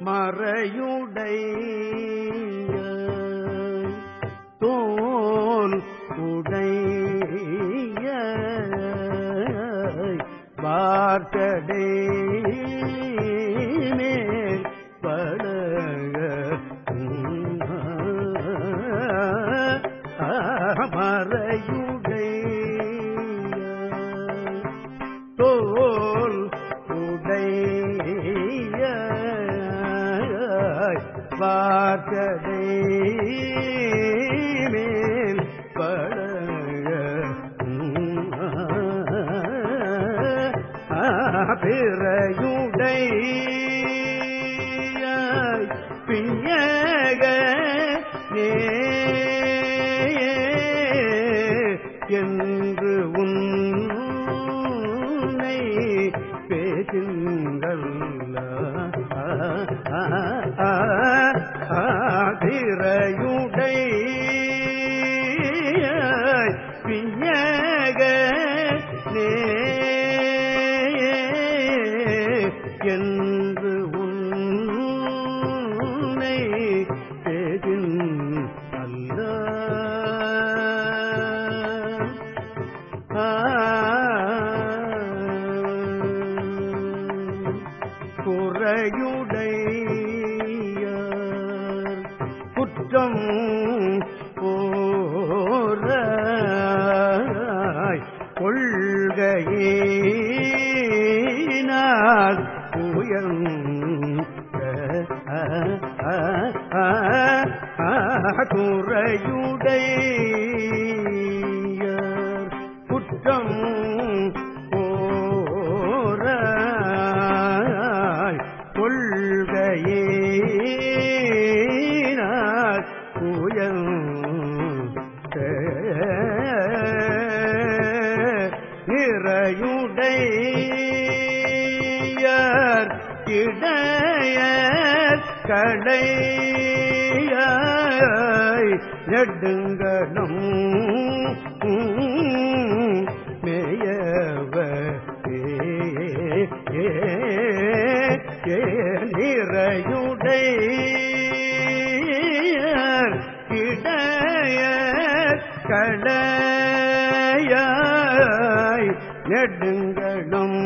மறையுடை தோல் உடைய வார்த்தடை மேல் பழக மறையுடை வார்த்தடை மேல் பழக பிறையுடை பிஞக பிறையுடை பிஞக என்று உன்னை பேசின் அல்ல. குறையுடைய துக்கம் போராய் கொள்கையினால் உயர்ந்த குறையுடைய குற்றம் நிறையுடையார் இடைய கடையாய் நெடுங்கணும். மேயவ நிறையுடையார் இடைய கடையாய் நெடுங்கடும்